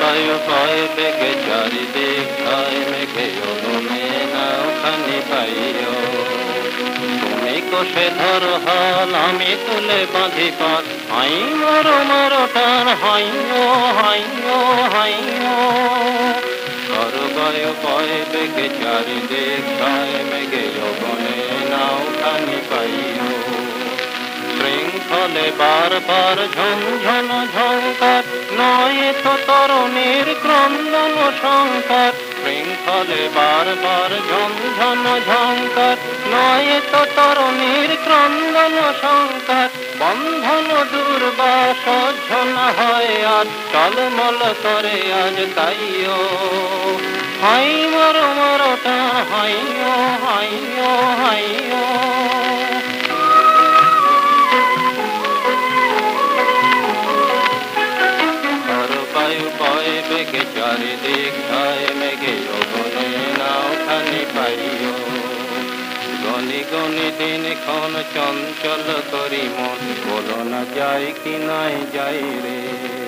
বায়ু পায় বেগে চারিদিক খায় মেঘে, অনুমে নাও খানি পাইও। তুমি কোষে ধর হাল, আমি তুলে বাঁধি পাল হাই মারো মারো টান হাইও পায় বেগে চারিদিক খায় মেঘে যৌবনে নাও খানি পাইও। শৃঙ্খলে বারবার ঝনঝন ঝঙ্কার নয় তো তরুণীর ক্রন্দন শঙ্কর। শৃঙ্খলে বারবার ঝনঝন ঝঙ্কার নয় তো তরুণীর ক্রন্দন শঙ্কর। বন্ধন দুর্বাস ঝন হয় আর, টলমল করে আজ তাইও। হাই মরো মরো টান হাইও হাইও হাইও বায়ু পায় বেগে চঞ্চল করি মন, বলো না যাই কি নাই যাই রে।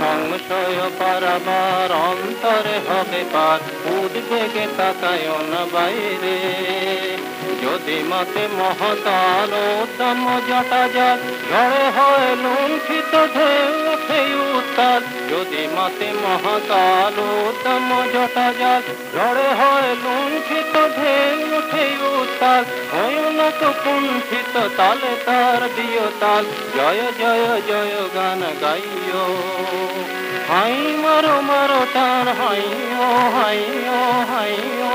সংশয় পারাবার অন্তরে হবে পার উদ্বেগে তাকায় না বাইরে। যদি মাতে মহতাল উদ্যম জটা যাক ঝড়ে হয় লুণ্ঠিত ঢেউ উঠে উত্তাল। যদি মাতে মহাকাল উদ্যম জটা যাক ঝড়ে হয় লুণ্ঠিত ঢেউ উঠে উত্তাল। হয় কুণ্ঠিত তালে তার দিও তাল। জয় জয় জয় গান গাইও। হাই মারো মারো টান হাইও হাইও হাইও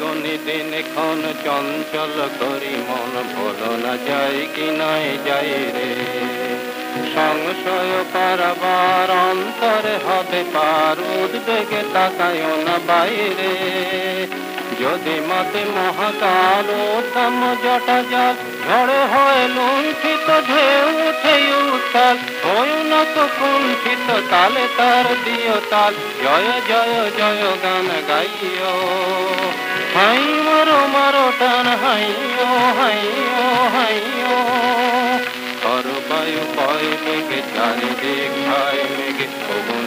গনি দিন ক্ষণ চঞ্চল করি মন। ভোলো না যাই কি নাই যাই রে। সংশয় পারাবার অন্তরে হবে পার উদ্বেগে তাকায় না বাইরে। যদি মতে মহাকাল উত্তম, জটা যাক, ঝড়ে হয় লুণ্ঠিত ঢেউ উঠে উত্তাল। হয় না তো কুণ্ঠিত তালে তার দিও তাল। জয় জয় জয়, গান গাইও। হাই মারো মারো, টান হাইও হাইও Bäume geht alle Wege, Bäume geht